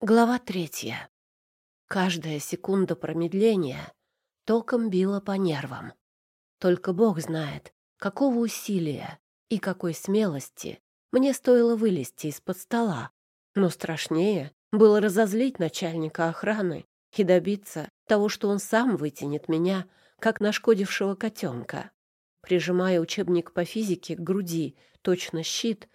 Глава третья. Каждая секунда промедления током била по нервам. Только Бог знает, какого усилия и какой смелости мне стоило вылезти из-под стола. Но страшнее было разозлить начальника охраны и добиться того, что он сам вытянет меня, как нашкодившего котенка. Прижимая учебник по физике к груди, точно щит,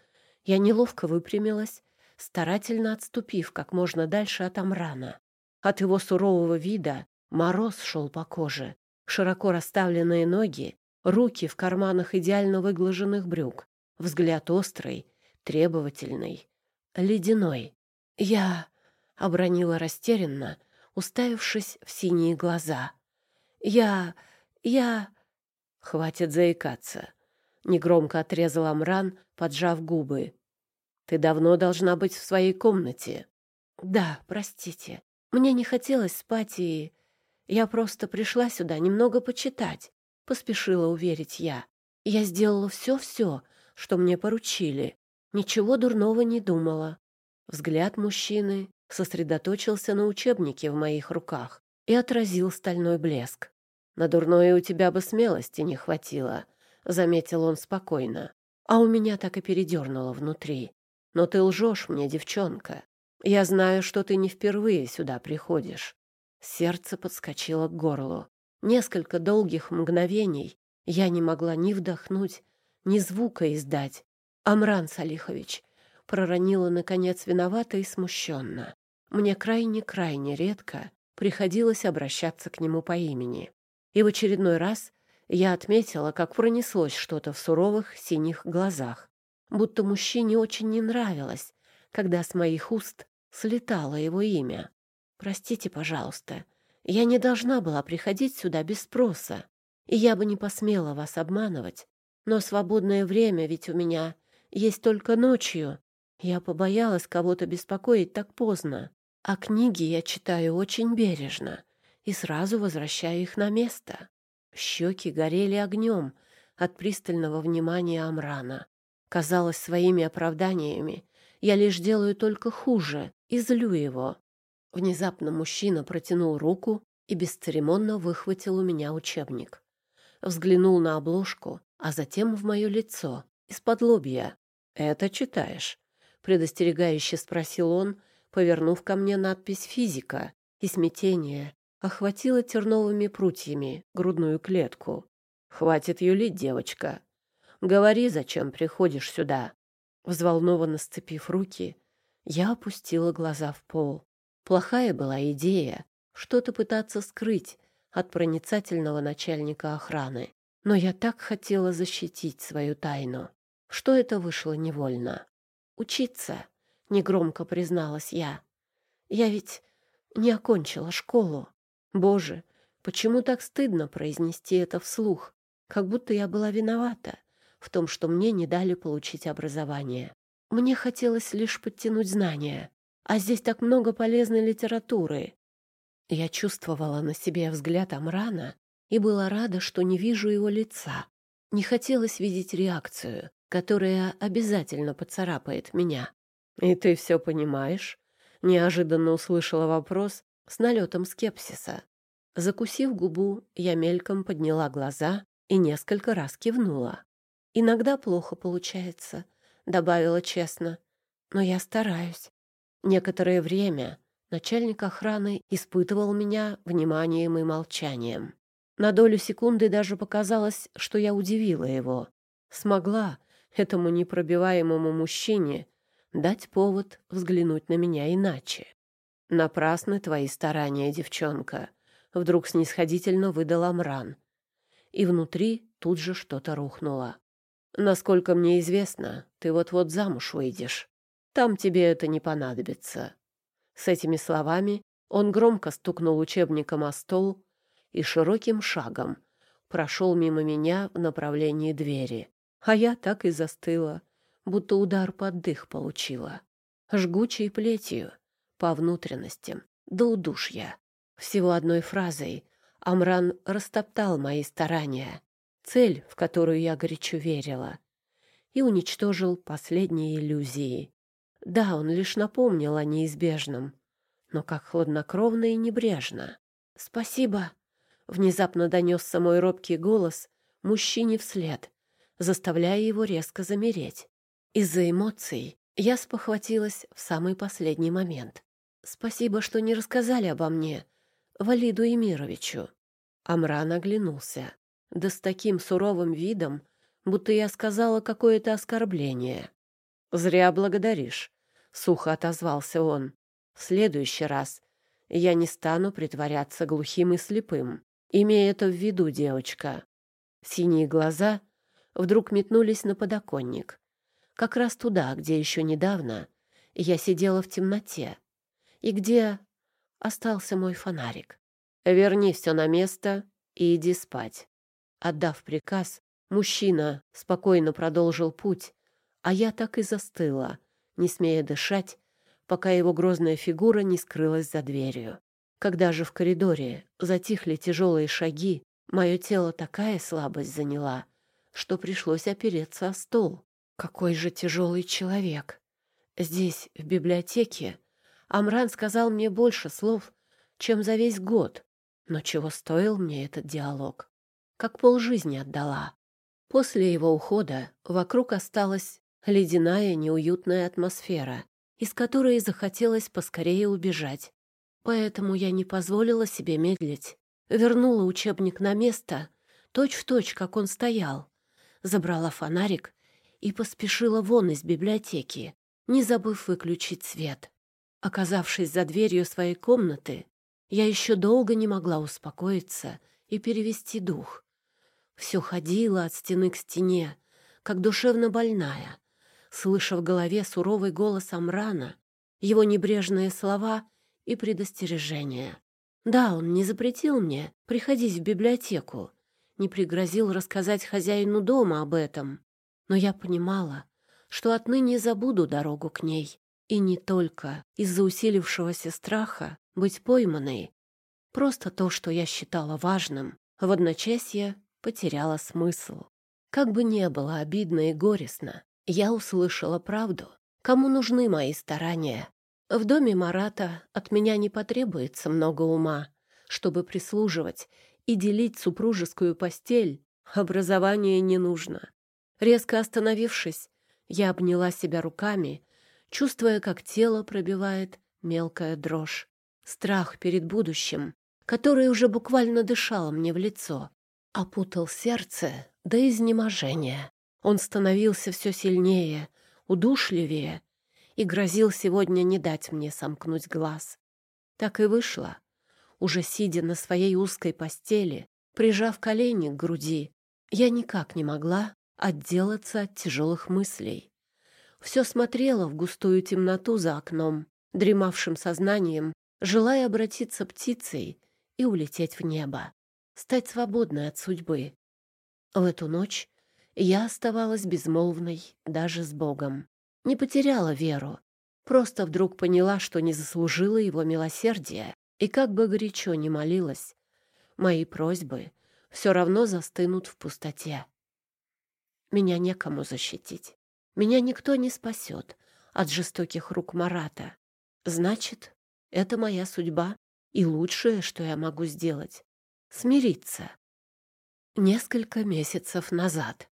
я неловко выпрямилась старательно отступив как можно дальше от Амрана. От его сурового вида мороз шел по коже, широко расставленные ноги, руки в карманах идеально выглаженных брюк, взгляд острый, требовательный, ледяной. Я обронила растерянно, уставившись в синие глаза. Я... я... Хватит заикаться. Негромко отрезал Амран, поджав губы. Ты давно должна быть в своей комнате. Да, простите. Мне не хотелось спать, и я просто пришла сюда немного почитать, поспешила уверить я. Я сделала все-все, что мне поручили. Ничего дурного не думала. Взгляд мужчины сосредоточился на учебнике в моих руках и отразил стальной блеск. «На дурное у тебя бы смелости не хватило», — заметил он спокойно. А у меня так и передернуло внутри. Но ты лжешь мне, девчонка. Я знаю, что ты не впервые сюда приходишь. Сердце подскочило к горлу. Несколько долгих мгновений я не могла ни вдохнуть, ни звука издать. Амран Салихович проронила, наконец, виновато и смущенно. Мне крайне-крайне редко приходилось обращаться к нему по имени. И в очередной раз я отметила, как пронеслось что-то в суровых синих глазах будто мужчине очень не нравилось, когда с моих уст слетало его имя. «Простите, пожалуйста, я не должна была приходить сюда без спроса, и я бы не посмела вас обманывать, но свободное время ведь у меня есть только ночью. Я побоялась кого-то беспокоить так поздно, а книги я читаю очень бережно и сразу возвращаю их на место». Щеки горели огнем от пристального внимания Амрана. Казалось, своими оправданиями я лишь делаю только хуже и злю его. Внезапно мужчина протянул руку и бесцеремонно выхватил у меня учебник. Взглянул на обложку, а затем в мое лицо, из-под лобья. «Это читаешь?» — предостерегающе спросил он, повернув ко мне надпись «Физика», и смятение охватило терновыми прутьями грудную клетку. «Хватит юлить, девочка. Говори, зачем приходишь сюда?» Взволнованно сцепив руки, я опустила глаза в пол. Плохая была идея что-то пытаться скрыть от проницательного начальника охраны. Но я так хотела защитить свою тайну, что это вышло невольно. «Учиться», — негромко призналась я. «Я ведь не окончила школу. Боже, почему так стыдно произнести это вслух, как будто я была виновата в том, что мне не дали получить образование. Мне хотелось лишь подтянуть знания, а здесь так много полезной литературы. Я чувствовала на себе взгляд Амрана и была рада, что не вижу его лица. Не хотелось видеть реакцию, которая обязательно поцарапает меня. «И ты все понимаешь?» — неожиданно услышала вопрос с налетом скепсиса. Закусив губу, я мельком подняла глаза и несколько раз кивнула. Иногда плохо получается, добавила честно, но я стараюсь. Некоторое время начальник охраны испытывал меня вниманием и молчанием. На долю секунды даже показалось, что я удивила его. Смогла этому непробиваемому мужчине дать повод взглянуть на меня иначе. Напрасны твои старания, девчонка, вдруг снисходительно выдал Амран. И внутри тут же что-то рухнуло. Насколько мне известно, ты вот-вот замуж выйдешь. Там тебе это не понадобится». С этими словами он громко стукнул учебником о стол и широким шагом прошел мимо меня в направлении двери. А я так и застыла, будто удар под дых получила. Жгучей плетью, по внутренностям, до удушья. Всего одной фразой Амран растоптал мои старания, цель, в которую я горячо верила, и уничтожил последние иллюзии. Да, он лишь напомнил о неизбежном, но как хладнокровно и небрежно. «Спасибо!» — внезапно донесся мой робкий голос мужчине вслед, заставляя его резко замереть. Из-за эмоций я спохватилась в самый последний момент. «Спасибо, что не рассказали обо мне, Валиду Эмировичу». Амран оглянулся, да с таким суровым видом, будто я сказала какое-то оскорбление. «Зря благодаришь», — сухо отозвался он. «В следующий раз я не стану притворяться глухим и слепым. Имей это в виду, девочка». Синие глаза вдруг метнулись на подоконник. Как раз туда, где еще недавно я сидела в темноте и где остался мой фонарик. «Верни все на место и иди спать». Отдав приказ, мужчина спокойно продолжил путь, а я так и застыла, не смея дышать, пока его грозная фигура не скрылась за дверью. Когда же в коридоре затихли тяжелые шаги, мое тело такая слабость заняла, что пришлось опереться о стол. Какой же тяжелый человек! Здесь, в библиотеке, Амран сказал мне больше слов, чем за весь год. Но чего стоил мне этот диалог? Как полжизни отдала. После его ухода вокруг осталась ледяная неуютная атмосфера, из которой захотелось поскорее убежать. Поэтому я не позволила себе медлить. Вернула учебник на место, точь-в-точь, точь, как он стоял. Забрала фонарик и поспешила вон из библиотеки, не забыв выключить свет. Оказавшись за дверью своей комнаты, я еще долго не могла успокоиться и перевести дух. Все ходила от стены к стене, как душевно больная, слыша в голове суровый голос Амрана, его небрежные слова и предостережения. Да, он не запретил мне приходить в библиотеку, не пригрозил рассказать хозяину дома об этом, но я понимала, что отныне забуду дорогу к ней, и не только из-за усилившегося страха быть пойманной. Просто то, что я считала важным, в одночасье потеряла смысл. Как бы не было обидно и горестно, я услышала правду. Кому нужны мои старания? В доме Марата от меня не потребуется много ума, чтобы прислуживать и делить супружескую постель. Образование не нужно. Резко остановившись, я обняла себя руками, чувствуя, как тело пробивает мелкая дрожь. Страх перед будущим, который уже буквально дышал мне в лицо опутал сердце до изнеможения. Он становился все сильнее, удушливее и грозил сегодня не дать мне сомкнуть глаз. Так и вышло. Уже сидя на своей узкой постели, прижав колени к груди, я никак не могла отделаться от тяжелых мыслей. Все смотрела в густую темноту за окном, дремавшим сознанием, желая обратиться птицей и улететь в небо стать свободной от судьбы. В эту ночь я оставалась безмолвной даже с Богом. Не потеряла веру, просто вдруг поняла, что не заслужила его милосердия, и как бы горячо ни молилась, мои просьбы все равно застынут в пустоте. Меня некому защитить. Меня никто не спасет от жестоких рук Марата. Значит, это моя судьба и лучшее, что я могу сделать смириться. Несколько месяцев назад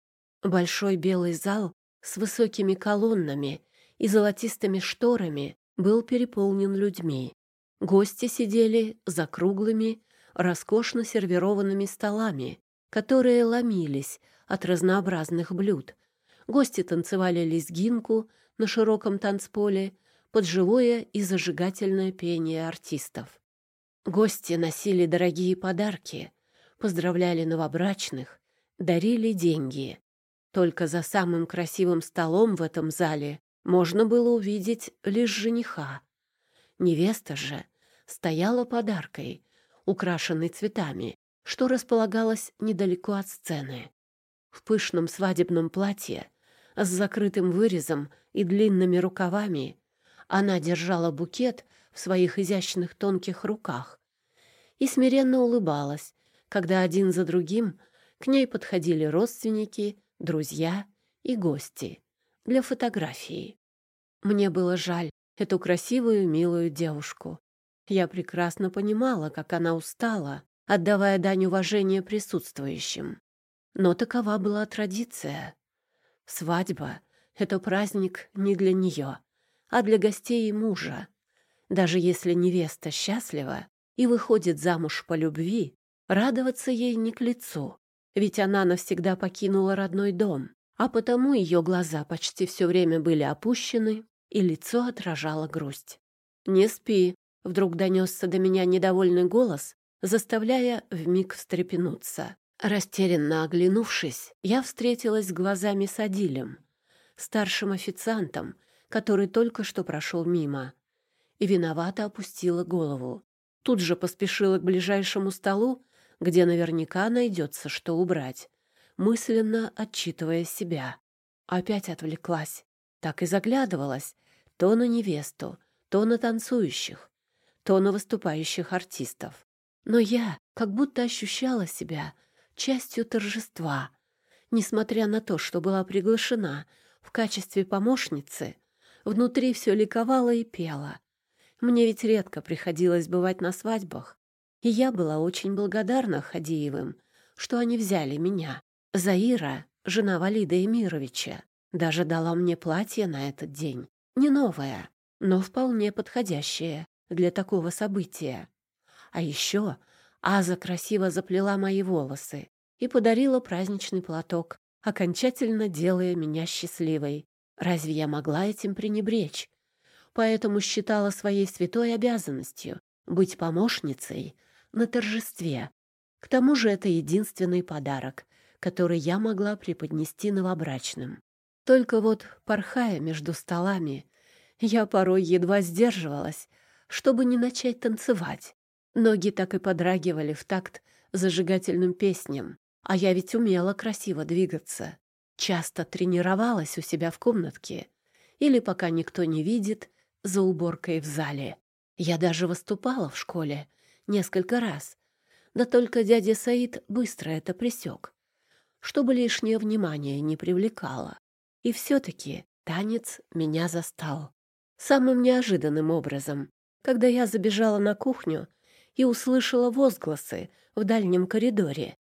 большой белый зал с высокими колоннами и золотистыми шторами был переполнен людьми. Гости сидели за круглыми, роскошно сервированными столами, которые ломились от разнообразных блюд. Гости танцевали лезгинку на широком танцполе под живое и зажигательное пение артистов. Гости носили дорогие подарки, поздравляли новобрачных, дарили деньги. Только за самым красивым столом в этом зале можно было увидеть лишь жениха. Невеста же стояла подаркой, украшенной цветами, что располагалось недалеко от сцены. В пышном свадебном платье с закрытым вырезом и длинными рукавами она держала букет в своих изящных тонких руках и смиренно улыбалась, когда один за другим к ней подходили родственники, друзья и гости для фотографии. Мне было жаль эту красивую, милую девушку. Я прекрасно понимала, как она устала, отдавая дань уважения присутствующим. Но такова была традиция. Свадьба — это праздник не для нее, а для гостей и мужа. Даже если невеста счастлива и выходит замуж по любви, радоваться ей не к лицу, ведь она навсегда покинула родной дом, а потому ее глаза почти все время были опущены, и лицо отражало грусть. «Не спи», — вдруг донесся до меня недовольный голос, заставляя вмиг встрепенуться. Растерянно оглянувшись, я встретилась глазами с Адилем, старшим официантом, который только что прошел мимо, и виновато опустила голову. Тут же поспешила к ближайшему столу, где наверняка найдется, что убрать, мысленно отчитывая себя. Опять отвлеклась, так и заглядывалась то на невесту, то на танцующих, то на выступающих артистов. Но я как будто ощущала себя частью торжества, несмотря на то, что была приглашена в качестве помощницы, внутри все ликовало и пело. Мне ведь редко приходилось бывать на свадьбах, и я была очень благодарна Хадиевым, что они взяли меня. Заира, жена Валида Эмировича, даже дала мне платье на этот день. Не новое, но вполне подходящее для такого события. А еще Аза красиво заплела мои волосы и подарила праздничный платок, окончательно делая меня счастливой. Разве я могла этим пренебречь? Поэтому считала своей святой обязанностью быть помощницей на торжестве. К тому же это единственный подарок, который я могла преподнести новобрачным. Только вот, порхая между столами, я порой едва сдерживалась, чтобы не начать танцевать. Ноги так и подрагивали в такт зажигательным песням, а я ведь умела красиво двигаться. Часто тренировалась у себя в комнатке или, пока никто не видит, за уборкой в зале. Я даже выступала в школе несколько раз, да только дядя Саид быстро это пресек, чтобы лишнее внимание не привлекало. И все-таки танец меня застал. Самым неожиданным образом, когда я забежала на кухню и услышала возгласы в дальнем коридоре.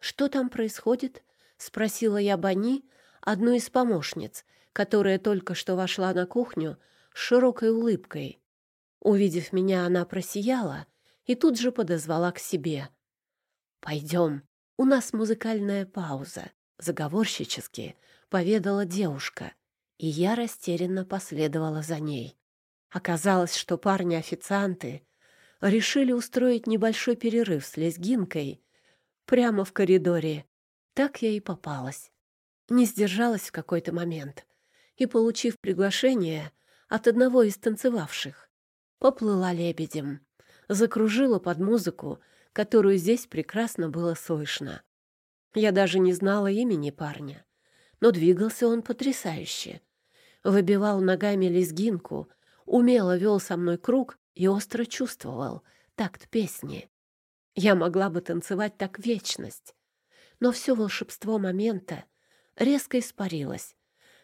«Что там происходит?» — спросила я Бани, одну из помощниц, которая только что вошла на кухню широкой улыбкой. Увидев меня, она просияла и тут же подозвала к себе. «Пойдем, у нас музыкальная пауза», — заговорщически поведала девушка, и я растерянно последовала за ней. Оказалось, что парни-официанты решили устроить небольшой перерыв с лезгинкой прямо в коридоре. Так я и попалась. Не сдержалась в какой-то момент и, получив приглашение от одного из танцевавших, поплыла лебедем, закружила под музыку, которую здесь прекрасно было слышно. Я даже не знала имени парня, но двигался он потрясающе. Выбивал ногами лезгинку, умело вел со мной круг и остро чувствовал такт песни. Я могла бы танцевать так вечность, но все волшебство момента резко испарилось,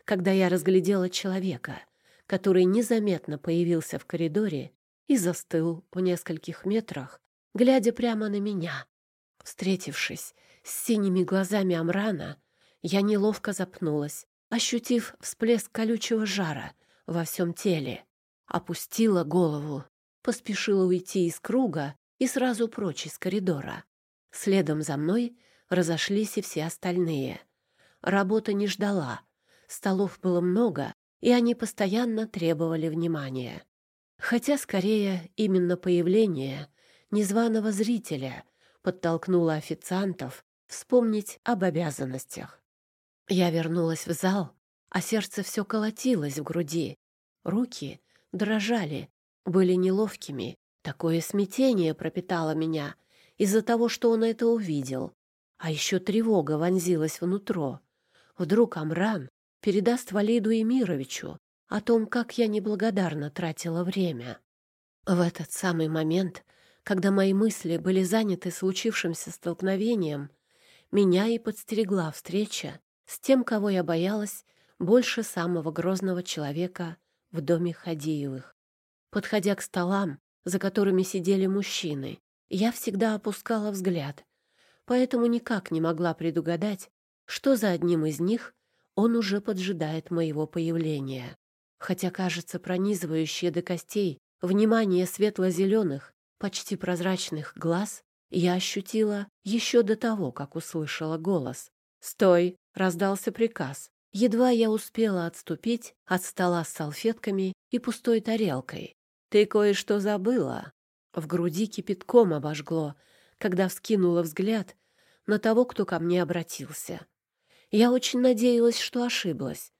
когда я разглядела человека, который незаметно появился в коридоре и застыл в нескольких метрах, глядя прямо на меня. Встретившись с синими глазами Амрана, я неловко запнулась, ощутив всплеск колючего жара во всем теле. Опустила голову поспешила уйти из круга и сразу прочь из коридора. Следом за мной разошлись и все остальные. Работа не ждала. Столов было много, и они постоянно требовали внимания. Хотя, скорее, именно появление незваного зрителя подтолкнуло официантов вспомнить об обязанностях. Я вернулась в зал, а сердце все колотилось в груди. Руки дрожали, были неловкими. Такое смятение пропитало меня из-за того, что он это увидел. А еще тревога вонзилась внутрь. Вдруг Амран передаст Валиду Эмировичу о том, как я неблагодарно тратила время. В этот самый момент, когда мои мысли были заняты случившимся столкновением, меня и подстерегла встреча с тем, кого я боялась больше самого грозного человека в доме Хадиевых. Подходя к столам, за которыми сидели мужчины, я всегда опускала взгляд, поэтому никак не могла предугадать, что за одним из них он уже поджидает моего появления. Хотя, кажется, пронизывающее до костей внимание светло-зеленых, почти прозрачных глаз я ощутила еще до того, как услышала голос. «Стой!» — раздался приказ. Едва я успела отступить от стола с салфетками и пустой тарелкой. «Ты кое-что забыла!» В груди кипятком обожгло, когда вскинула взгляд на того, кто ко мне обратился. Я очень надеялась, что ошиблась.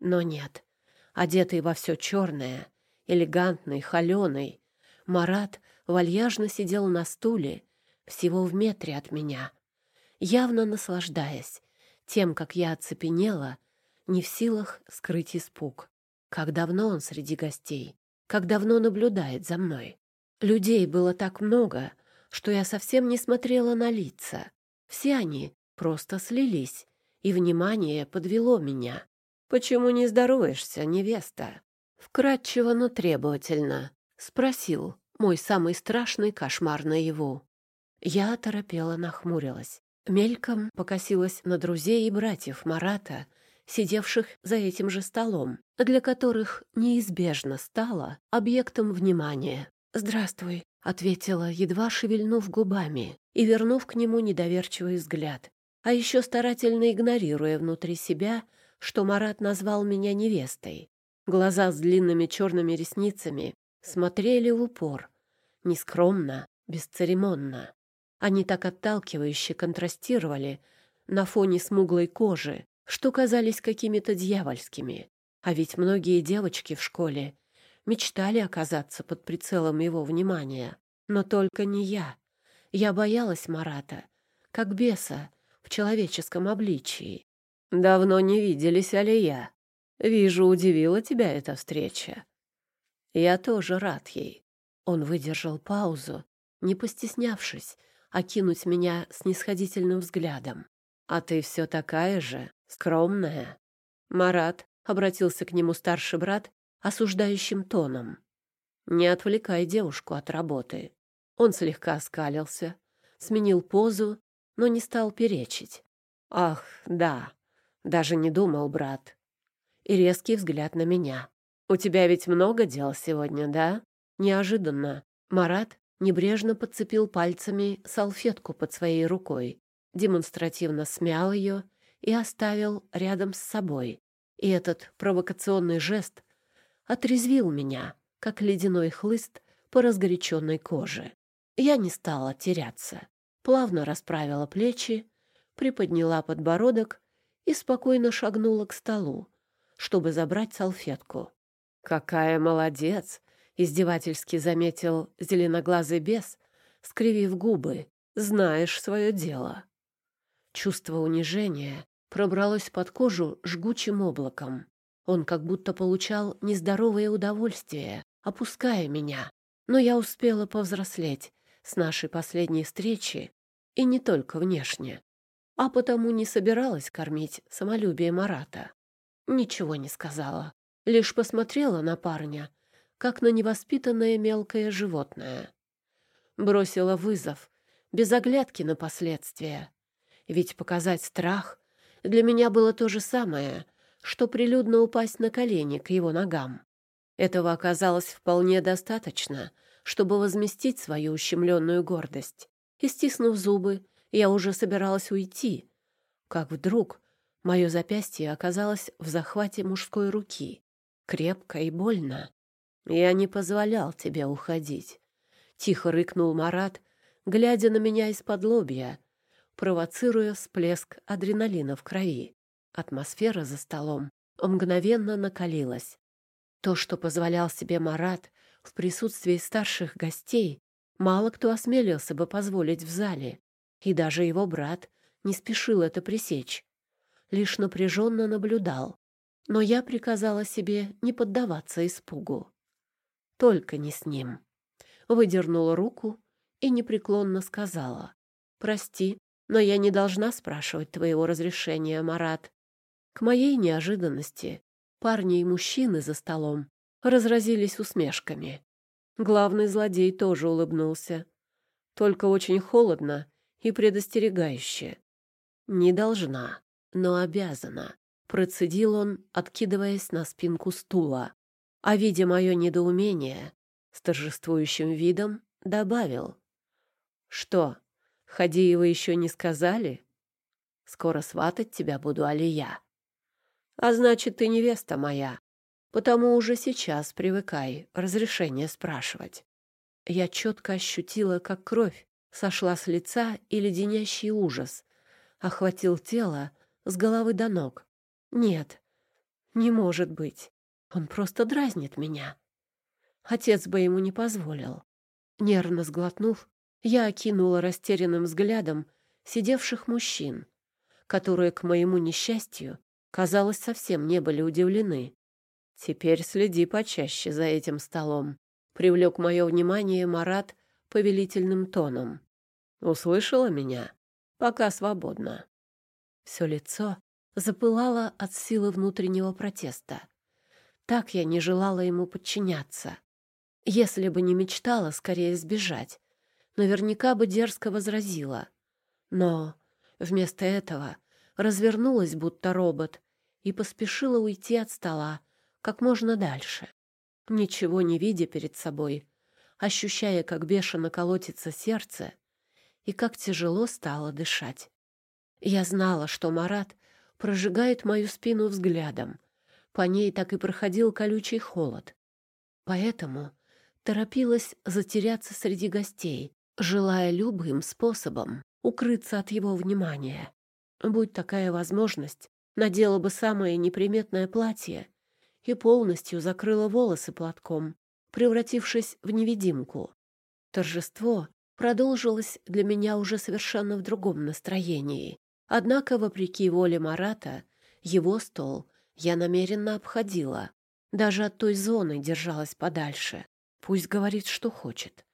Но нет. Одетый во все черное, элегантный, холеный, Марат вальяжно сидел на стуле, всего в метре от меня, явно наслаждаясь тем, как я оцепенела, не в силах скрыть испуг. Как давно он среди гостей, как давно наблюдает за мной. Людей было так много, что я совсем не смотрела на лица. Все они просто слились, и внимание подвело меня. «Почему не здороваешься, невеста?» Вкратчиво, но требовательно. Спросил мой самый страшный кошмар наяву. Я оторопела, нахмурилась. Мельком покосилась на друзей и братьев Марата, сидевших за этим же столом, для которых неизбежно стало объектом внимания. «Здравствуй», — ответила, едва шевельнув губами и вернув к нему недоверчивый взгляд, а еще старательно игнорируя внутри себя, что Марат назвал меня невестой. Глаза с длинными черными ресницами смотрели в упор, нескромно, бесцеремонно. Они так отталкивающе контрастировали на фоне смуглой кожи, что казались какими-то дьявольскими. А ведь многие девочки в школе мечтали оказаться под прицелом его внимания. Но только не я. Я боялась Марата, как беса в человеческом обличии. «Давно не виделись, Алия. Вижу, удивила тебя эта встреча. Я тоже рад ей». Он выдержал паузу, не постеснявшись окинуть меня снисходительным взглядом. «А ты все такая же, скромная». Марат обратился к нему старший брат осуждающим тоном. «Не отвлекай девушку от работы». Он слегка оскалился, сменил позу, но не стал перечить. «Ах, да, даже не думал, брат». И резкий взгляд на меня. «У тебя ведь много дел сегодня, да?» Неожиданно Марат небрежно подцепил пальцами салфетку под своей рукой, демонстративно смял ее и оставил рядом с собой. И этот провокационный жест отрезвил меня, как ледяной хлыст по разгоряченной коже. Я не стала теряться, плавно расправила плечи, приподняла подбородок и спокойно шагнула к столу, чтобы забрать салфетку. «Какая молодец!» — издевательски заметил зеленоглазый бес, скривив губы. «Знаешь свое дело». Чувство унижения пробралось под кожу жгучим облаком. Он как будто получал нездоровое удовольствие, опуская меня. Но я успела повзрослеть с нашей последней встречи, и не только внешне, а потому не собиралась кормить самолюбие Марата. Ничего не сказала, лишь посмотрела на парня, как на невоспитанное мелкое животное. Бросила вызов, без оглядки на последствия. Ведь показать страх для меня было то же самое, что прилюдно упасть на колени к его ногам. Этого оказалось вполне достаточно, чтобы возместить свою ущемленную гордость. И, стиснув зубы, я уже собиралась уйти, как вдруг мое запястье оказалось в захвате мужской руки. Крепко и больно. «Я не позволял тебе уходить», — тихо рыкнул Марат, глядя на меня из-под лобья, провоцируя всплеск адреналина в крови. Атмосфера за столом мгновенно накалилась. То, что позволял себе Марат в присутствии старших гостей, мало кто осмелился бы позволить в зале, и даже его брат не спешил это пресечь, лишь напряженно наблюдал. Но я приказала себе не поддаваться испугу. Только не с ним. Выдернула руку и непреклонно сказала. «Прости, но я не должна спрашивать твоего разрешения, Марат. К моей неожиданности парни и мужчины за столом разразились усмешками. Главный злодей тоже улыбнулся. Только очень холодно и предостерегающе. «Не должна, но обязана», — процедил он, откидываясь на спинку стула. А, видя мое недоумение, с торжествующим видом добавил. «Что, Хадиева еще не сказали? Скоро сватать тебя буду, Алия. А значит, ты невеста моя, потому уже сейчас привыкай разрешение спрашивать». Я четко ощутила, как кровь сошла с лица, и леденящий ужас охватил тело с головы до ног. Нет, не может быть. Он просто дразнит меня. Отец бы ему не позволил. Нервно сглотнув, я окинула растерянным взглядом сидевших мужчин, которые, к моему несчастью, казалось, совсем не были удивлены. «Теперь следи почаще за этим столом», — привлек мое внимание Марат повелительным тоном. «Услышала меня? Пока свободно». Все лицо запылало от силы внутреннего протеста. Так я не желала ему подчиняться. Если бы не мечтала скорее сбежать, наверняка бы дерзко возразила. Но вместо этого развернулась, будто робот, и поспешила уйти от стола как можно дальше. Ничего не видя перед собой, ощущая, как бешено колотится сердце и как тяжело стало дышать. Я знала, что Марат прожигает мою спину взглядом. По ней так и проходил колючий холод. Поэтому торопилась затеряться среди гостей, желая любым способом укрыться от его внимания. Будь такая возможность, надела бы самое неприметное платье и полностью закрыла волосы платком, превратившись в невидимку. Торжество продолжилось для меня уже совершенно в другом настроении. Однако, вопреки воле Марата, его стол я намеренно обходила. Даже от той зоны держалась подальше. Пусть говорит, что хочет.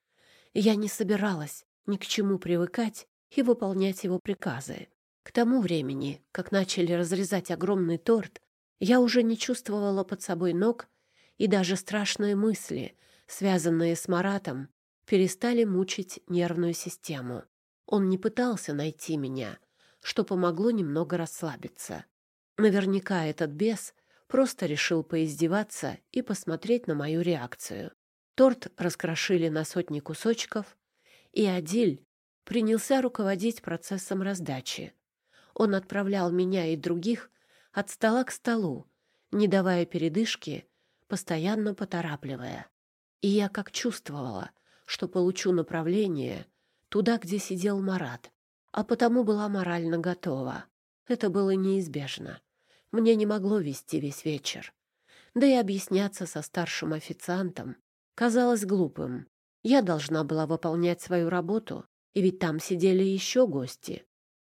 Я не собиралась ни к чему привыкать и выполнять его приказы. К тому времени, как начали разрезать огромный торт, я уже не чувствовала под собой ног, и даже страшные мысли, связанные с Маратом, перестали мучить нервную систему. Он не пытался найти меня, что помогло немного расслабиться. Наверняка этот бес просто решил поиздеваться и посмотреть на мою реакцию. Торт раскрошили на сотни кусочков, и Адиль принялся руководить процессом раздачи. Он отправлял меня и других от стола к столу, не давая передышки, постоянно поторапливая. И я как чувствовала, что получу направление туда, где сидел Марат, а потому была морально готова. Это было неизбежно. Мне не могло вести весь вечер. Да и объясняться со старшим официантом казалось глупым. Я должна была выполнять свою работу, и ведь там сидели еще гости.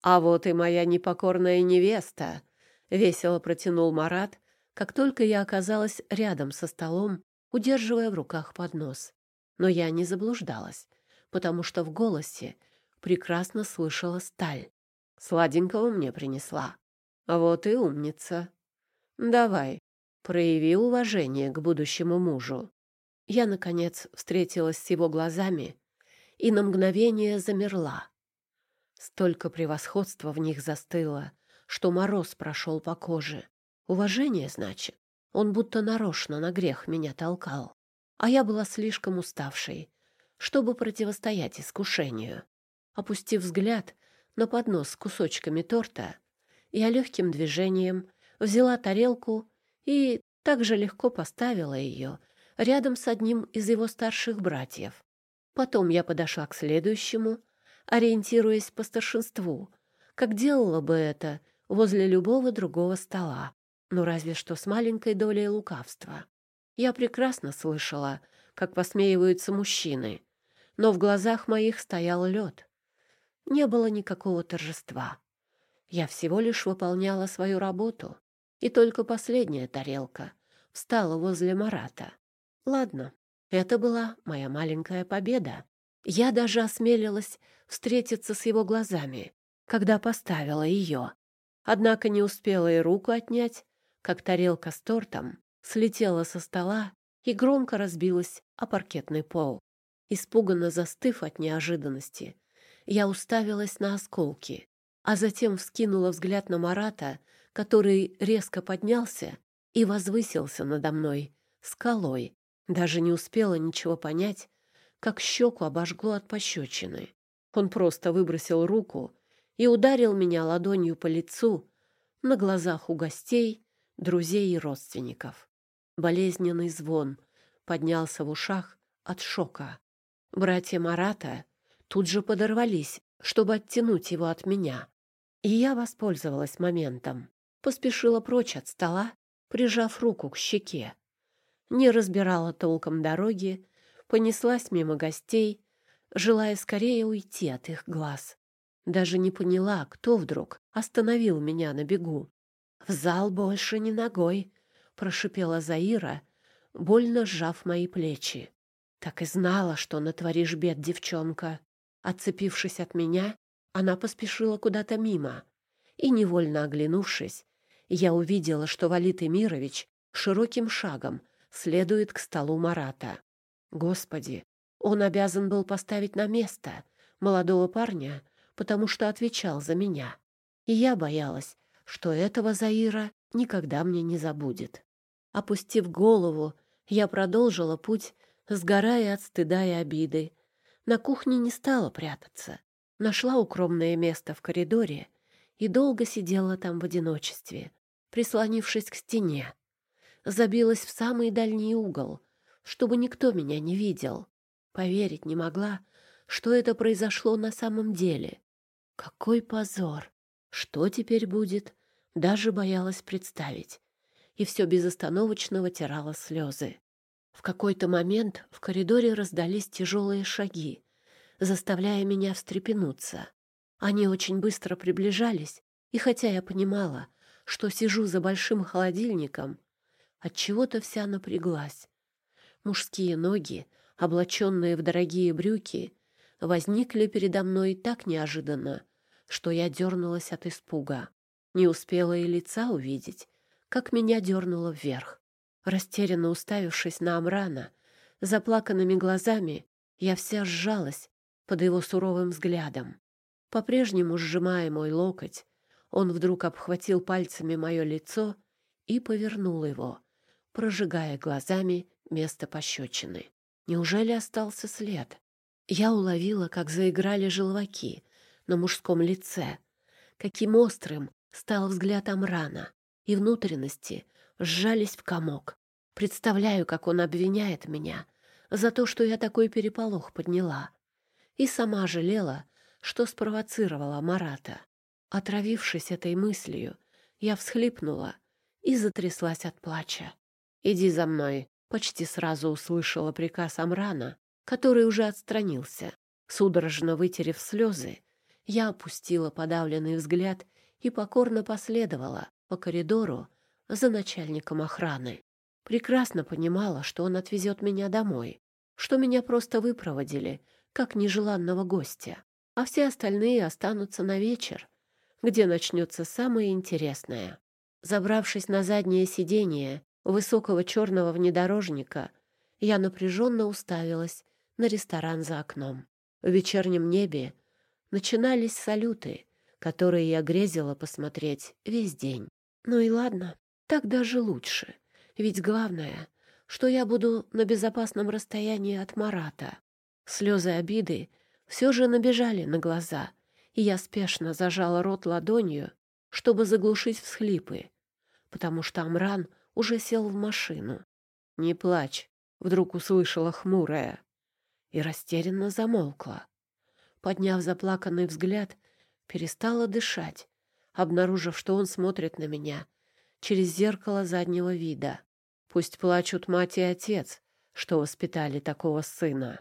«А вот и моя непокорная невеста!» — весело протянул Марат, как только я оказалась рядом со столом, удерживая в руках поднос. Но я не заблуждалась, потому что в голосе прекрасно слышала сталь. Сладенького мне принесла. Вот и умница. Давай, прояви уважение к будущему мужу. Я, наконец, встретилась с его глазами и на мгновение замерла. Столько превосходства в них застыло, что мороз прошел по коже. Уважение, значит. Он будто нарочно на грех меня толкал. А я была слишком уставшей, чтобы противостоять искушению. Опустив взгляд на поднос с кусочками торта, я легким движением взяла тарелку и так же легко поставила ее рядом с одним из его старших братьев. Потом я подошла к следующему, ориентируясь по старшинству, как делала бы это возле любого другого стола, но разве что с маленькой долей лукавства. Я прекрасно слышала, как посмеиваются мужчины, но в глазах моих стоял лед. Не было никакого торжества. Я всего лишь выполняла свою работу, и только последняя тарелка встала возле Марата. Ладно, это была моя маленькая победа. Я даже осмелилась встретиться с его глазами, когда поставила ее. Однако не успела и руку отнять, как тарелка с тортом слетела со стола и громко разбилась о паркетный пол. Испуганно застыв от неожиданности, я уставилась на осколки, а затем вскинула взгляд на Марата, который резко поднялся и возвысился надо мной скалой. Даже не успела ничего понять, как щеку обожгло от пощечины. Он просто выбросил руку и ударил меня ладонью по лицу на глазах у гостей, друзей и родственников. Болезненный звон поднялся в ушах от шока. Братья Марата тут же подорвались, чтобы оттянуть его от меня. И я воспользовалась моментом. Поспешила прочь от стола, прижав руку к щеке. Не разбирала толком дороги, понеслась мимо гостей, желая скорее уйти от их глаз. Даже не поняла, кто вдруг остановил меня на бегу. «В зал больше не ногой», — прошипела Заира, больно сжав мои плечи. «Так и знала, что натворишь бед, девчонка». Отцепившись от меня, она поспешила куда-то мимо. И, невольно оглянувшись, я увидела, что Валит Эмирович широким шагом следует к столу Марата. Господи, он обязан был поставить на место молодого парня, потому что отвечал за меня. И я боялась, что этого Заира никогда мне не забудет. Опустив голову, я продолжила путь, сгорая от стыда и обиды. На кухне не стала прятаться. Нашла укромное место в коридоре и долго сидела там в одиночестве, прислонившись к стене. Забилась в самый дальний угол, чтобы никто меня не видел. Поверить не могла, что это произошло на самом деле. Какой позор! Что теперь будет? Даже боялась представить. И все безостановочно вытирала слезы. В какой-то момент в коридоре раздались тяжелые шаги, заставляя меня встрепенуться. Они очень быстро приближались, и хотя я понимала, что сижу за большим холодильником, от чего то вся напряглась. Мужские ноги, облаченные в дорогие брюки, возникли передо мной так неожиданно, что я дернулась от испуга. Не успела и лица увидеть, как меня дернуло вверх. Растерянно уставившись на Амрана, заплаканными глазами, я вся сжалась под его суровым взглядом. По-прежнему сжимая мой локоть, он вдруг обхватил пальцами мое лицо и повернул его, прожигая глазами место пощечины. Неужели остался след? Я уловила, как заиграли желваки на мужском лице, каким острым стал взгляд Амрана, и внутренности сжались в комок. Представляю, как он обвиняет меня за то, что я такой переполох подняла. И сама жалела, что спровоцировала Марата. Отравившись этой мыслью, я всхлипнула и затряслась от плача. «Иди за мной», — почти сразу услышала приказ Амрана, который уже отстранился. Судорожно вытерев слезы, я опустила подавленный взгляд и покорно последовала по коридору за начальником охраны. Прекрасно понимала, что он отвезет меня домой, что меня просто выпроводили, как нежеланного гостя, а все остальные останутся на вечер, где начнется самое интересное. Забравшись на заднее сиденье высокого черного внедорожника, я напряженно уставилась на ресторан за окном. В вечернем небе начинались салюты, которые я грезила посмотреть весь день. Ну и ладно, так даже лучше. Ведь главное, что я буду на безопасном расстоянии от Марата. Слезы обиды все же набежали на глаза, и я спешно зажала рот ладонью, чтобы заглушить всхлипы, потому что Амран уже сел в машину. «Не плачь», — вдруг услышала хмурая, и растерянно замолкла. Подняв заплаканный взгляд, перестала дышать, обнаружив, что он смотрит на меня через зеркало заднего вида. Пусть плачут мать и отец, что воспитали такого сына.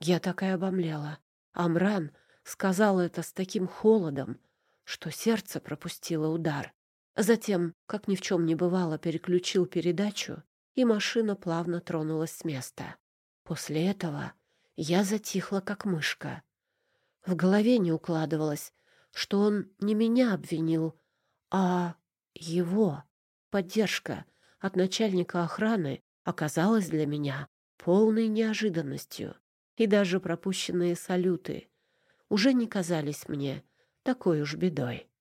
Я так и обомлела. Амран сказал это с таким холодом, что сердце пропустило удар. Затем, как ни в чем не бывало, переключил передачу, и машина плавно тронулась с места. После этого я затихла, как мышка. В голове не укладывалось, что он не меня обвинил, а его. Поддержка от начальника охраны оказалось для меня полной неожиданностью, и даже пропущенные салюты уже не казались мне такой уж бедой.